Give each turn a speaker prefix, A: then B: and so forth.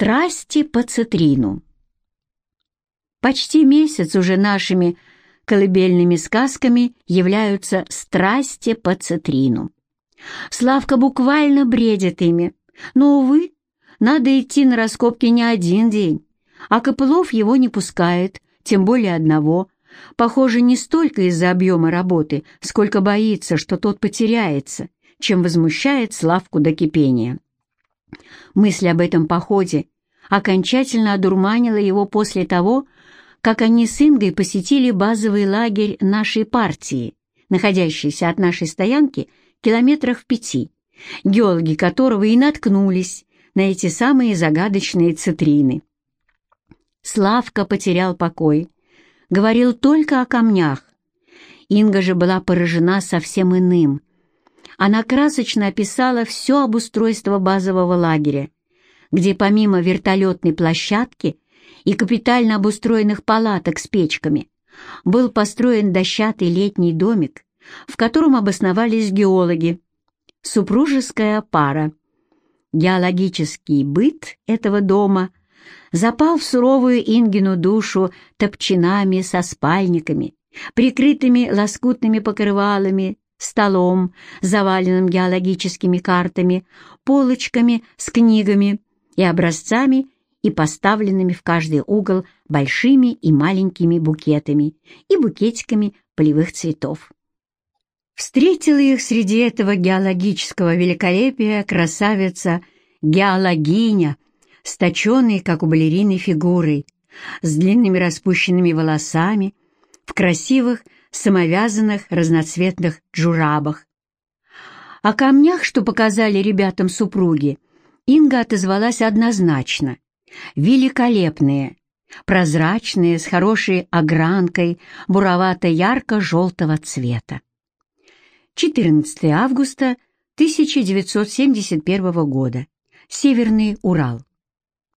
A: Страсти по цитрину. Почти месяц уже нашими колыбельными сказками являются страсти по цитрину. Славка буквально бредит ими, но, увы, надо идти на раскопки не один день, а Копылов его не пускает, тем более одного. Похоже, не столько из-за объема работы, сколько боится, что тот потеряется, чем возмущает Славку до кипения. Мысль об этом походе окончательно одурманила его после того, как они с Ингой посетили базовый лагерь нашей партии, находящийся от нашей стоянки километрах в пяти, геологи которого и наткнулись на эти самые загадочные цитрины. Славка потерял покой, говорил только о камнях. Инга же была поражена совсем иным. Она красочно описала все обустройство базового лагеря, где помимо вертолетной площадки и капитально обустроенных палаток с печками был построен дощатый летний домик, в котором обосновались геологи, супружеская пара. Геологический быт этого дома запал в суровую Ингину душу топчинами со спальниками, прикрытыми лоскутными покрывалами, столом, заваленным геологическими картами, полочками с книгами и образцами и поставленными в каждый угол большими и маленькими букетами и букетиками полевых цветов. Встретила их среди этого геологического великолепия красавица геологиня, с точенной, как у балерины, фигурой, с длинными распущенными волосами, в красивых, самовязанных разноцветных джурабах. О камнях, что показали ребятам супруги, Инга отозвалась однозначно. Великолепные, прозрачные, с хорошей огранкой, буровато-ярко-желтого цвета. 14 августа 1971 года. Северный Урал.